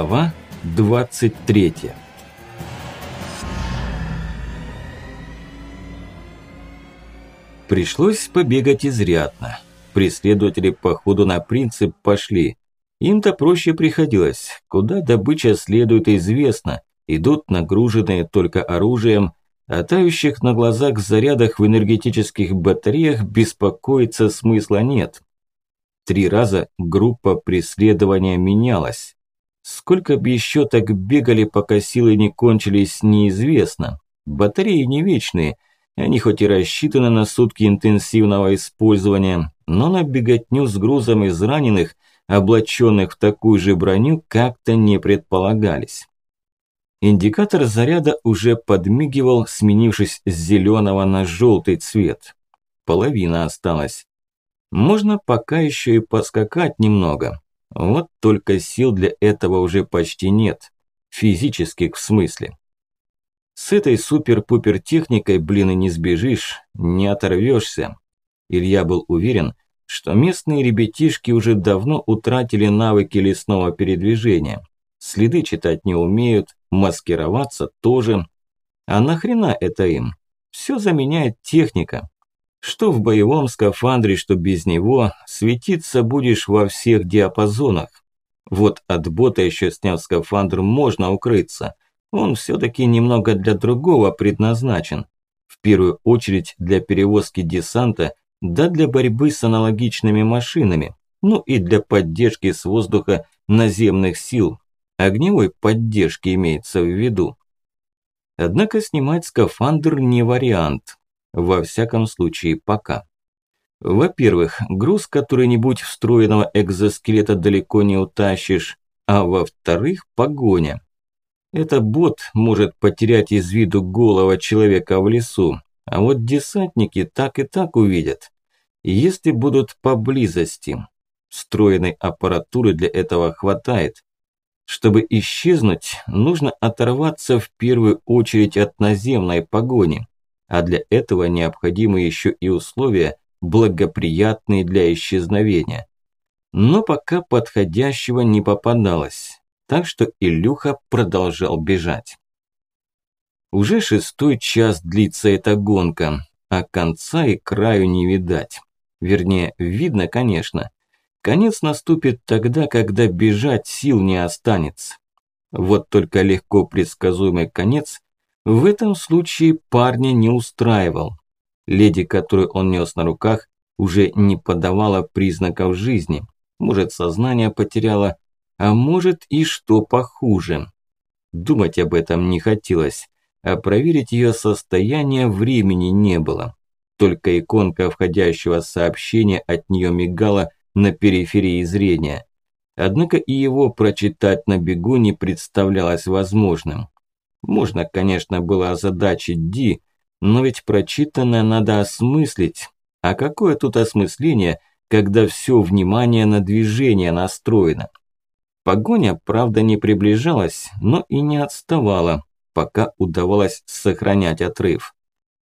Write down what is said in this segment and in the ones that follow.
Глава 23 Пришлось побегать изрядно. Преследователи по ходу на принцип пошли. Им-то проще приходилось. Куда добыча следует известно. Идут нагруженные только оружием, о тающих на глазах зарядах в энергетических батареях беспокоиться смысла нет. Три раза группа преследования менялась. Сколько бы еще так бегали, пока силы не кончились, неизвестно. Батареи не вечные, они хоть и рассчитаны на сутки интенсивного использования, но на беготню с грузом из раненых, облаченных в такую же броню, как-то не предполагались. Индикатор заряда уже подмигивал, сменившись с зеленого на желтый цвет. Половина осталась. Можно пока еще и поскакать немного. Вот только сил для этого уже почти нет. Физических в смысле. С этой супер-пупер техникой, блин, и не сбежишь, не оторвешься. Илья был уверен, что местные ребятишки уже давно утратили навыки лесного передвижения. Следы читать не умеют, маскироваться тоже. А нахрена это им? Все заменяет техника. Что в боевом скафандре, что без него, светиться будешь во всех диапазонах. Вот от бота еще сняв скафандр можно укрыться. Он все-таки немного для другого предназначен. В первую очередь для перевозки десанта, да для борьбы с аналогичными машинами, ну и для поддержки с воздуха наземных сил. Огневой поддержки имеется в виду. Однако снимать скафандр не вариант. Во всяком случае, пока. Во-первых, груз который-нибудь встроенного экзоскелета далеко не утащишь, а во-вторых, погоня. Это бот может потерять из виду голого человека в лесу, а вот десантники так и так увидят. Если будут поблизости. Встроенной аппаратуры для этого хватает. Чтобы исчезнуть, нужно оторваться в первую очередь от наземной погони а для этого необходимы еще и условия, благоприятные для исчезновения. Но пока подходящего не попадалось, так что Илюха продолжал бежать. Уже шестой час длится эта гонка, а конца и краю не видать. Вернее, видно, конечно. Конец наступит тогда, когда бежать сил не останется. Вот только легко предсказуемый конец в этом случае парня не устраивал. Леди, которую он нес на руках, уже не подавала признаков жизни. Может, сознание потеряла, а может и что похуже. Думать об этом не хотелось, а проверить ее состояние времени не было. Только иконка входящего сообщения от нее мигала на периферии зрения. Однако и его прочитать на бегу не представлялось возможным. Можно, конечно, было озадачить Ди, но ведь прочитанное надо осмыслить. А какое тут осмысление, когда все внимание на движение настроено? Погоня, правда, не приближалась, но и не отставала, пока удавалось сохранять отрыв.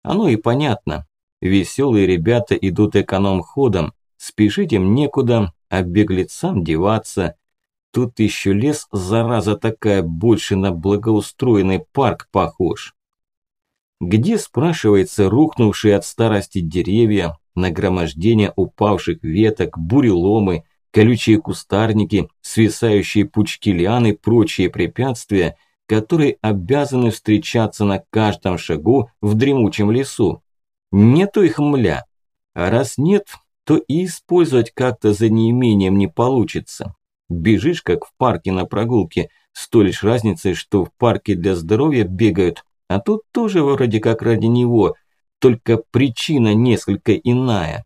Оно и понятно. Веселые ребята идут эконом-ходом, спешить им некуда, а беглецам деваться. Тут еще лес, зараза такая, больше на благоустроенный парк похож. Где, спрашивается, рухнувшие от старости деревья, нагромождение упавших веток, буреломы, колючие кустарники, свисающие пучки лиан и прочие препятствия, которые обязаны встречаться на каждом шагу в дремучем лесу. Нету их мля. А раз нет, то и использовать как-то за неимением не получится. Бежишь, как в парке на прогулке, с той лишь разницей, что в парке для здоровья бегают, а тут тоже вроде как ради него, только причина несколько иная.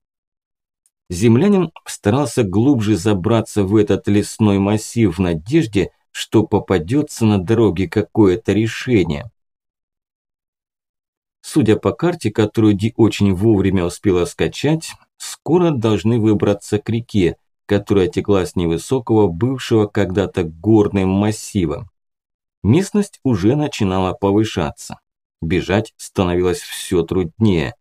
Землянин старался глубже забраться в этот лесной массив в надежде, что попадется на дороге какое-то решение. Судя по карте, которую Ди очень вовремя успела скачать, скоро должны выбраться к реке, которая текла с невысокого, бывшего когда-то горным массива. Местность уже начинала повышаться. Бежать становилось все труднее.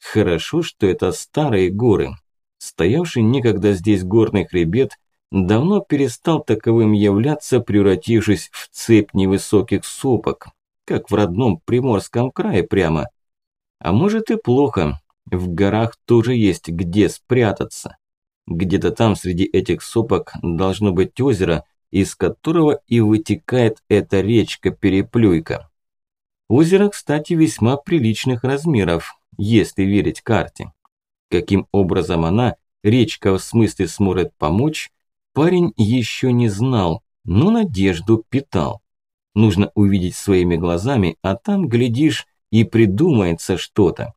Хорошо, что это старые горы. Стоявший некогда здесь горный хребет давно перестал таковым являться, превратившись в цепь невысоких сопок, как в родном Приморском крае прямо. А может и плохо, в горах тоже есть где спрятаться. Где-то там среди этих сопок должно быть озеро, из которого и вытекает эта речка-переплюйка. Озеро, кстати, весьма приличных размеров, если верить карте. Каким образом она, речка в смысле сможет помочь, парень еще не знал, но надежду питал. Нужно увидеть своими глазами, а там, глядишь, и придумается что-то.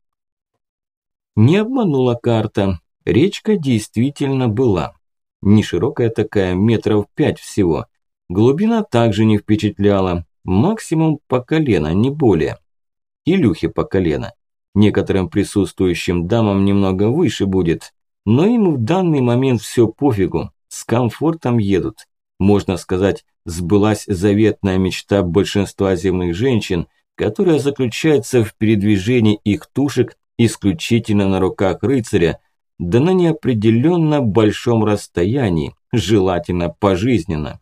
Не обманула карта, речка действительно была. Не широкая такая, метров пять всего. Глубина также не впечатляла, максимум по колено, не более. Илюхе по колено. Некоторым присутствующим дамам немного выше будет, но им в данный момент все пофигу, с комфортом едут. Можно сказать, сбылась заветная мечта большинства земных женщин, которая заключается в передвижении их тушек исключительно на руках рыцаря, да на неопределенно большом расстоянии, желательно пожизненно.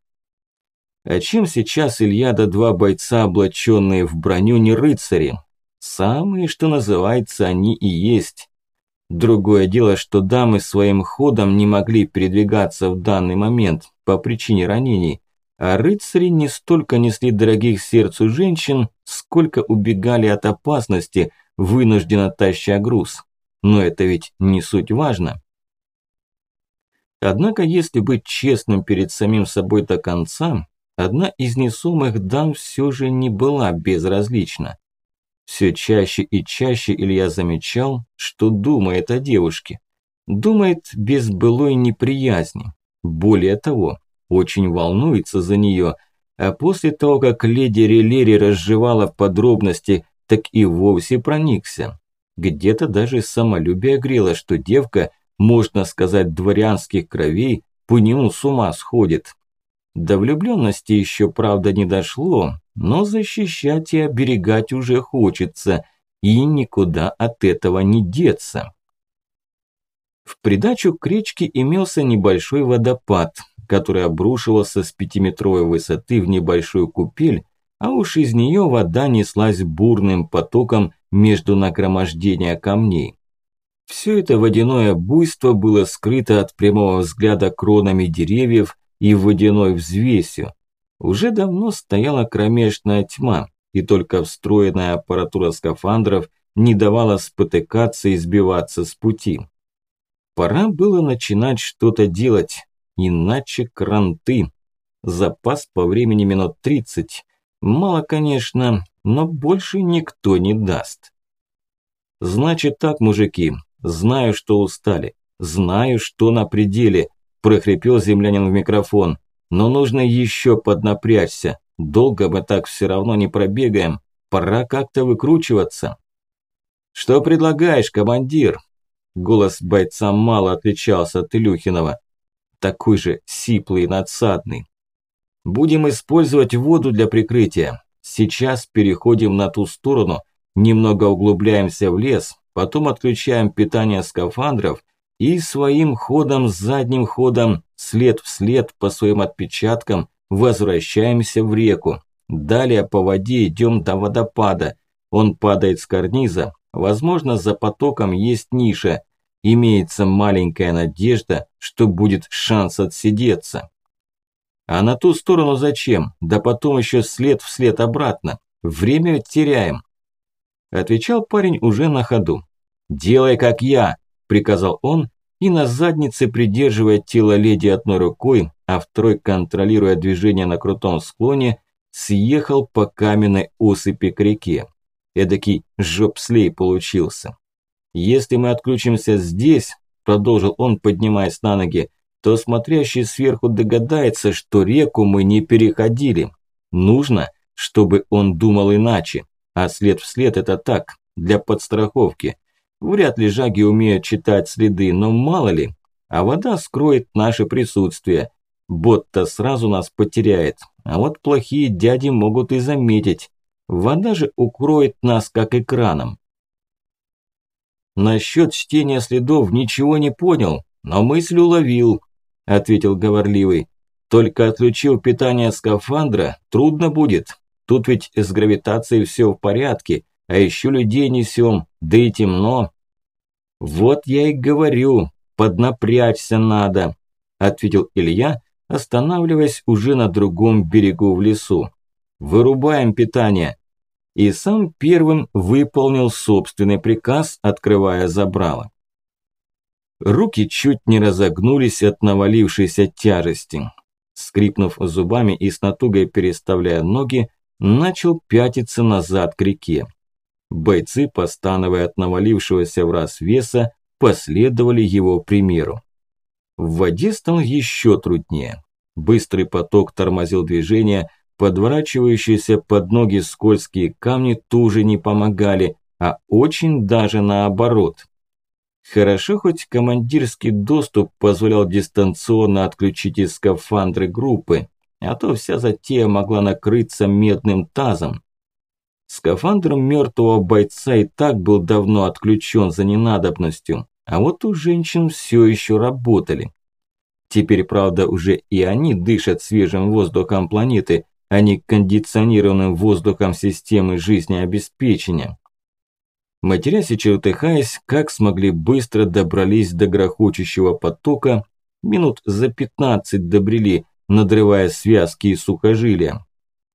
А чем сейчас Илья да два бойца, облаченные в броню, не рыцари? Самые, что называется, они и есть. Другое дело, что дамы своим ходом не могли передвигаться в данный момент по причине ранений, а рыцари не столько несли дорогих сердцу женщин, сколько убегали от опасности, вынужденно таща груз. Но это ведь не суть важно. Однако, если быть честным перед самим собой до конца, одна из несумых дам все же не была безразлична. Все чаще и чаще Илья замечал, что думает о девушке. Думает без былой неприязни. Более того, очень волнуется за нее, а после того, как леди Релери разжевала в подробности, так и вовсе проникся. Где-то даже самолюбие грело, что девка, можно сказать, дворянских кровей, по нему с ума сходит. До влюбленности еще, правда, не дошло, но защищать и оберегать уже хочется, и никуда от этого не деться. В придачу к речке имелся небольшой водопад, который обрушивался с пятиметровой высоты в небольшую купель, а уж из нее вода неслась бурным потоком между нагромождения камней. Все это водяное буйство было скрыто от прямого взгляда кронами деревьев и водяной взвесью. Уже давно стояла кромешная тьма, и только встроенная аппаратура скафандров не давала спотыкаться и сбиваться с пути. Пора было начинать что-то делать, иначе кранты. Запас по времени минут 30. Мало, конечно, но больше никто не даст. Значит так, мужики, знаю, что устали, знаю, что на пределе, прохрипел землянин в микрофон. Но нужно еще поднапрячься. Долго мы так все равно не пробегаем. Пора как-то выкручиваться. Что предлагаешь, командир? Голос бойца мало отличался от Илюхинова. Такой же сиплый и надсадный. Будем использовать воду для прикрытия. Сейчас переходим на ту сторону, немного углубляемся в лес, потом отключаем питание скафандров и своим ходом, задним ходом, след в след по своим отпечаткам возвращаемся в реку. Далее по воде идем до водопада. Он падает с карниза. Возможно, за потоком есть ниша. Имеется маленькая надежда, что будет шанс отсидеться. А на ту сторону зачем? Да потом еще след в след обратно. Время теряем. Отвечал парень уже на ходу. «Делай, как я», – приказал он, и на заднице, придерживая тело леди одной рукой, а второй, контролируя движение на крутом склоне, съехал по каменной осыпи к реке. Эдакий жопслей получился. «Если мы отключимся здесь», – продолжил он, поднимаясь на ноги, то смотрящий сверху догадается, что реку мы не переходили. Нужно, чтобы он думал иначе, а след вслед это так, для подстраховки. Вряд ли жаги умеют читать следы, но мало ли. А вода скроет наше присутствие. Бот-то сразу нас потеряет. А вот плохие дяди могут и заметить. Вода же укроет нас как экраном. Насчет чтения следов ничего не понял, но мысль уловил. Ответил говорливый. Только отключил питание скафандра, трудно будет. Тут ведь с гравитацией все в порядке, а еще людей несем, да и темно. Вот я и говорю, поднапрячься надо, ответил Илья, останавливаясь уже на другом берегу в лесу. Вырубаем питание. И сам первым выполнил собственный приказ, открывая забрало. Руки чуть не разогнулись от навалившейся тяжести. Скрипнув зубами и с натугой переставляя ноги, начал пятиться назад к реке. Бойцы, постановая от навалившегося в раз веса, последовали его примеру. В воде стало еще труднее. Быстрый поток тормозил движение, подворачивающиеся под ноги скользкие камни тоже не помогали, а очень даже наоборот. Хорошо, хоть командирский доступ позволял дистанционно отключить из скафандры группы, а то вся затея могла накрыться медным тазом. Скафандр мертвого бойца и так был давно отключен за ненадобностью, а вот у женщин все еще работали. Теперь, правда, уже и они дышат свежим воздухом планеты, а не кондиционированным воздухом системы жизнеобеспечения. Матерясь и чертыхаясь, как смогли быстро добрались до грохочущего потока, минут за пятнадцать добрели, надрывая связки и сухожилия.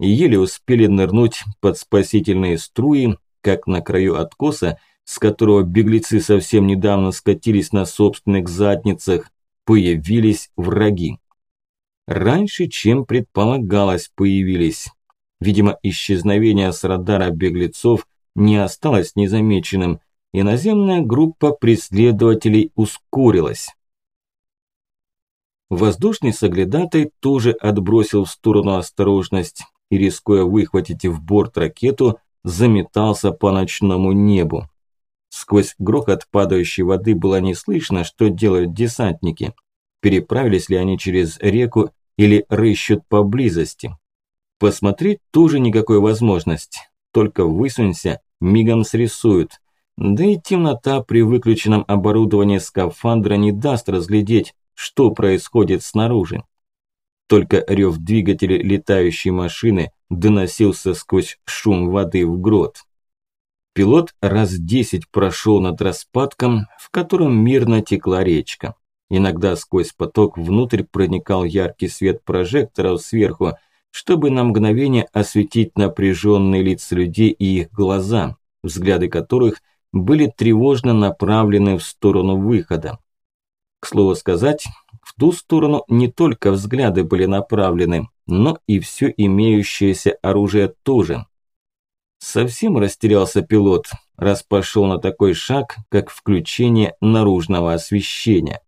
И еле успели нырнуть под спасительные струи, как на краю откоса, с которого беглецы совсем недавно скатились на собственных задницах, появились враги. Раньше, чем предполагалось, появились. Видимо, исчезновение с радара беглецов не осталось незамеченным, и наземная группа преследователей ускорилась. Воздушный соглядатай тоже отбросил в сторону осторожность и, рискуя выхватить в борт ракету, заметался по ночному небу. Сквозь грохот падающей воды было не слышно, что делают десантники. Переправились ли они через реку или рыщут поблизости. Посмотреть тоже никакой возможности. Только высунься, мигом срисуют. Да и темнота при выключенном оборудовании скафандра не даст разглядеть, что происходит снаружи. Только рев двигателя летающей машины доносился сквозь шум воды в грот. Пилот раз десять прошел над распадком, в котором мирно текла речка. Иногда сквозь поток внутрь проникал яркий свет прожекторов сверху, чтобы на мгновение осветить напряженные лица людей и их глаза, взгляды которых были тревожно направлены в сторону выхода. К слову сказать, в ту сторону не только взгляды были направлены, но и все имеющееся оружие тоже. Совсем растерялся пилот, раз пошел на такой шаг, как включение наружного освещения.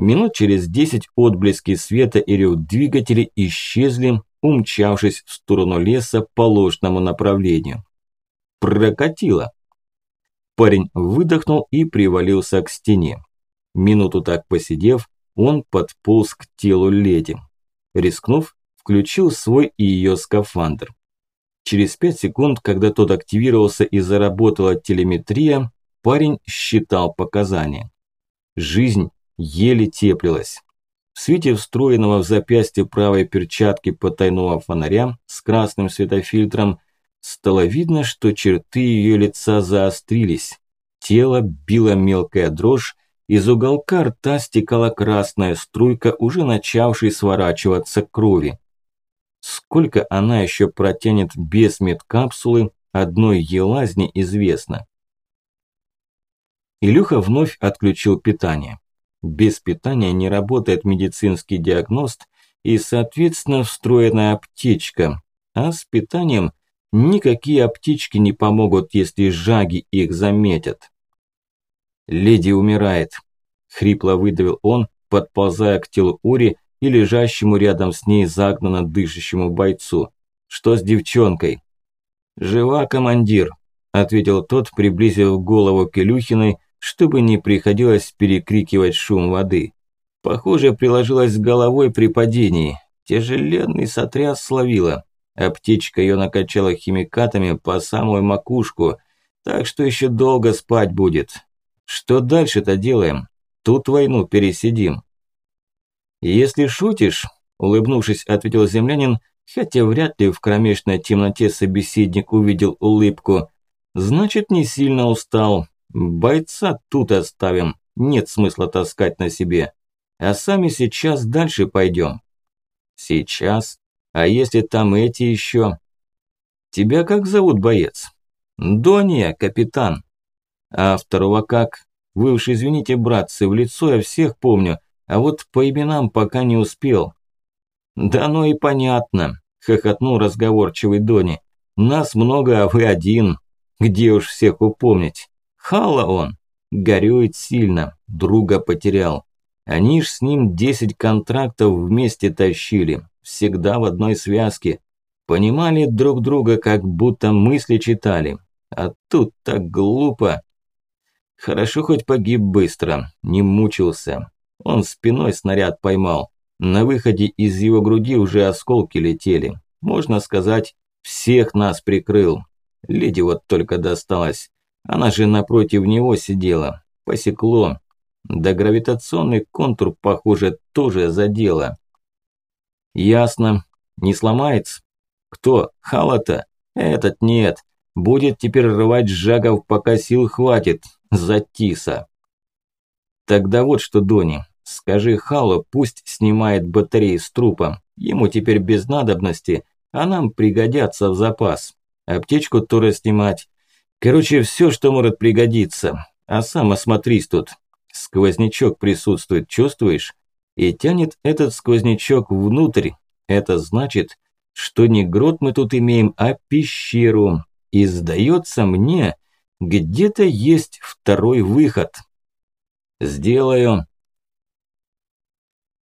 Минут через десять отблески света и рев двигателей исчезли, умчавшись в сторону леса по ложному направлению. Прокатило. Парень выдохнул и привалился к стене. Минуту так посидев, он подполз к телу леди. Рискнув, включил свой и ее скафандр. Через пять секунд, когда тот активировался и заработала телеметрия, парень считал показания. Жизнь еле теплилась. В свете встроенного в запястье правой перчатки потайного фонаря с красным светофильтром стало видно, что черты ее лица заострились. Тело било мелкая дрожь, из уголка рта стекала красная струйка, уже начавшей сворачиваться крови. Сколько она еще протянет без медкапсулы, одной елазни известно. Илюха вновь отключил питание. Без питания не работает медицинский диагност и, соответственно, встроенная аптечка. А с питанием никакие аптечки не помогут, если жаги их заметят. «Леди умирает», – хрипло выдавил он, подползая к телу Ури и лежащему рядом с ней загнанно дышащему бойцу. «Что с девчонкой?» «Жива, командир», – ответил тот, приблизив голову к Илюхиной, чтобы не приходилось перекрикивать шум воды. Похоже, приложилась головой при падении. Тяжеленный сотряс словила. Аптечка ее накачала химикатами по самую макушку, так что еще долго спать будет. Что дальше-то делаем? Тут войну пересидим. Если шутишь, улыбнувшись, ответил землянин, хотя вряд ли в кромешной темноте собеседник увидел улыбку. Значит, не сильно устал. Бойца тут оставим, нет смысла таскать на себе. А сами сейчас дальше пойдем. Сейчас? А если там эти еще? Тебя как зовут, боец? Дония, капитан. А второго как? Вы уж извините, братцы, в лицо я всех помню, а вот по именам пока не успел. Да ну и понятно, хохотнул разговорчивый Дони. Нас много, а вы один. Где уж всех упомнить? Хала он. Горюет сильно, друга потерял. Они ж с ним 10 контрактов вместе тащили, всегда в одной связке. Понимали друг друга, как будто мысли читали. А тут так глупо. Хорошо хоть погиб быстро, не мучился. Он спиной снаряд поймал. На выходе из его груди уже осколки летели. Можно сказать, всех нас прикрыл. Леди вот только досталась. Она же напротив него сидела. Посекло. Да гравитационный контур, похоже, тоже задело. Ясно. Не сломается? Кто? Халата? Этот нет. Будет теперь рвать жагов, пока сил хватит. Затиса. Тогда вот что, Дони. Скажи Халу, пусть снимает батареи с трупом. Ему теперь без надобности, а нам пригодятся в запас. Аптечку тоже снимать. Короче, все, что может пригодиться. А сам осмотрись тут. Сквознячок присутствует, чувствуешь? И тянет этот сквознячок внутрь. Это значит, что не грот мы тут имеем, а пещеру. И сдается мне, где-то есть второй выход. Сделаю.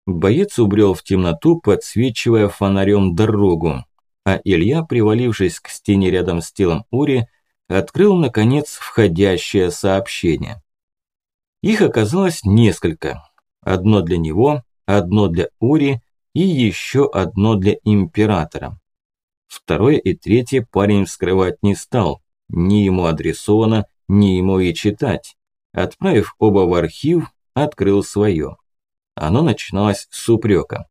Боец убрел в темноту, подсвечивая фонарем дорогу. А Илья, привалившись к стене рядом с телом Ури, открыл, наконец, входящее сообщение. Их оказалось несколько. Одно для него, одно для Ури и еще одно для Императора. Второе и третье парень вскрывать не стал. Ни ему адресовано, ни ему и читать. Отправив оба в архив, открыл свое. Оно начиналось с упрека.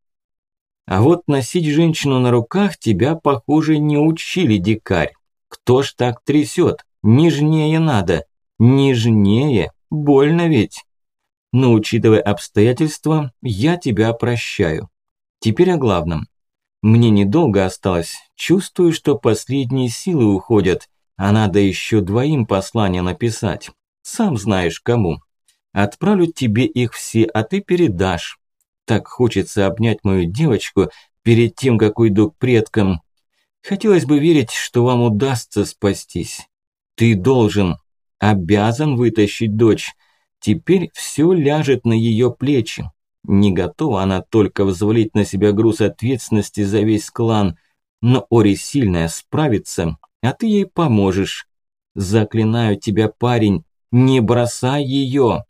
А вот носить женщину на руках тебя, похоже, не учили, дикарь. Кто ж так трясет? Нежнее надо. Нежнее. Больно ведь. Но учитывая обстоятельства, я тебя прощаю. Теперь о главном. Мне недолго осталось. Чувствую, что последние силы уходят, а надо еще двоим послания написать. Сам знаешь кому. Отправлю тебе их все, а ты передашь. Так хочется обнять мою девочку перед тем, как уйду к предкам. Хотелось бы верить, что вам удастся спастись. Ты должен, обязан вытащить дочь. Теперь все ляжет на ее плечи. Не готова она только взвалить на себя груз ответственности за весь клан, но Ори сильная справится, а ты ей поможешь. Заклинаю тебя, парень, не бросай ее.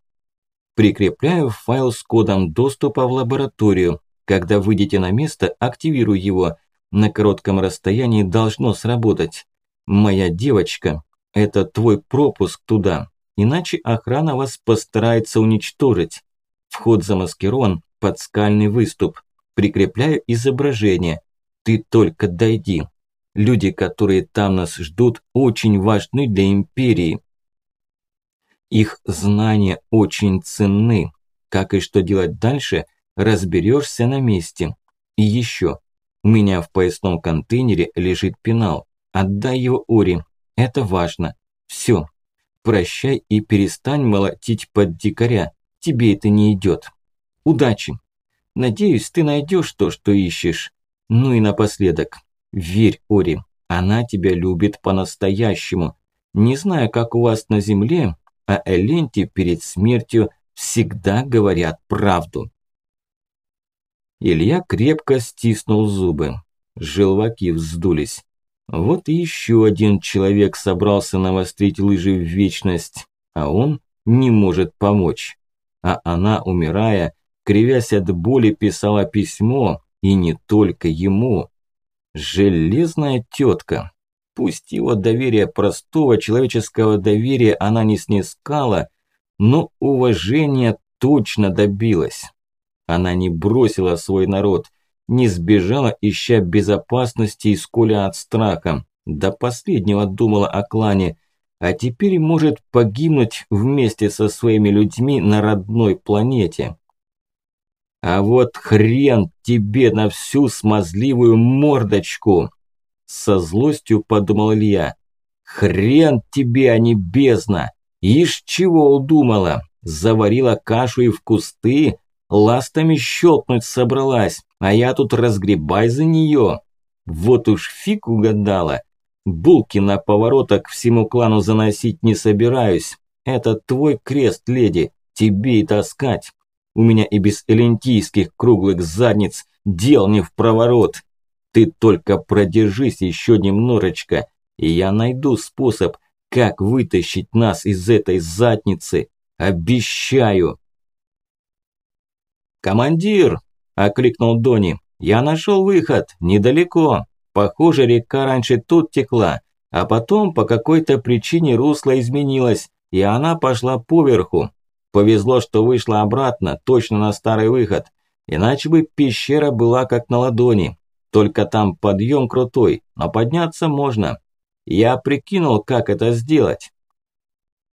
Прикрепляю файл с кодом доступа в лабораторию. Когда выйдете на место, активирую его. На коротком расстоянии должно сработать. Моя девочка, это твой пропуск туда, иначе охрана вас постарается уничтожить. Вход замаскирован под скальный выступ. Прикрепляю изображение. Ты только дойди. Люди, которые там нас ждут, очень важны для Империи. Их знания очень ценны. Как и что делать дальше, разберешься на месте. И еще. У меня в поясном контейнере лежит пенал. Отдай его Ори. Это важно. Все. Прощай и перестань молотить под дикаря тебе это не идет. Удачи. Надеюсь, ты найдешь то, что ищешь. Ну и напоследок. Верь, Ори, она тебя любит по-настоящему. Не знаю, как у вас на земле, а Эленте перед смертью всегда говорят правду. Илья крепко стиснул зубы. Желваки вздулись. Вот и еще один человек собрался навострить лыжи в вечность, а он не может помочь а она, умирая, кривясь от боли, писала письмо, и не только ему. Железная тетка. Пусть его доверие простого человеческого доверия она не снискала, но уважения точно добилась. Она не бросила свой народ, не сбежала, ища безопасности и скуля от страха. До последнего думала о клане, а теперь может погибнуть вместе со своими людьми на родной планете. А вот хрен тебе на всю смазливую мордочку! Со злостью подумал Илья. Хрен тебе, а не бездна! Ишь чего удумала? Заварила кашу и в кусты, ластами щелкнуть собралась, а я тут разгребай за нее. Вот уж фиг угадала. Булки на поворотах всему клану заносить не собираюсь. Это твой крест, леди, тебе и таскать. У меня и без элентийских круглых задниц дел не в проворот. Ты только продержись еще немножечко, и я найду способ, как вытащить нас из этой задницы. Обещаю. «Командир!» – окликнул Дони. «Я нашел выход, недалеко. Похоже, река раньше тут текла, а потом по какой-то причине русло изменилось, и она пошла поверху. Повезло, что вышла обратно, точно на старый выход. Иначе бы пещера была как на ладони. Только там подъем крутой, но подняться можно. Я прикинул, как это сделать.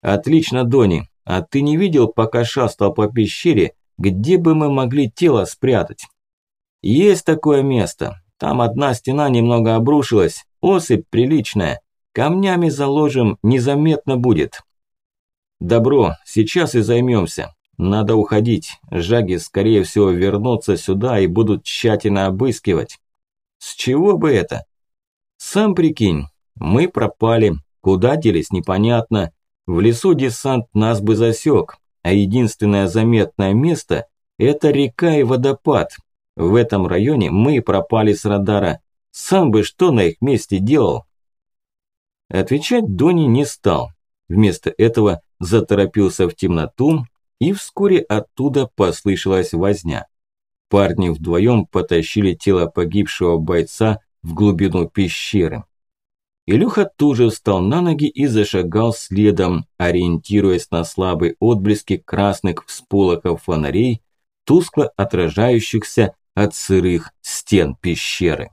Отлично, Дони. А ты не видел, пока шастал по пещере, где бы мы могли тело спрятать? Есть такое место. Там одна стена немного обрушилась, осыпь приличная. Камнями заложим, незаметно будет. Добро, сейчас и займемся. Надо уходить. Жаги, скорее всего, вернутся сюда и будут тщательно обыскивать. С чего бы это? Сам прикинь, мы пропали, куда делись непонятно. В лесу десант нас бы засек, а единственное заметное место – это река и водопад. В этом районе мы пропали с радара. Сам бы что на их месте делал? Отвечать Дони не стал. Вместо этого заторопился в темноту, и вскоре оттуда послышалась возня. Парни вдвоем потащили тело погибшего бойца в глубину пещеры. Илюха тоже встал на ноги и зашагал следом, ориентируясь на слабые отблески красных всполохов фонарей, тускло отражающихся от сырых стен пещеры.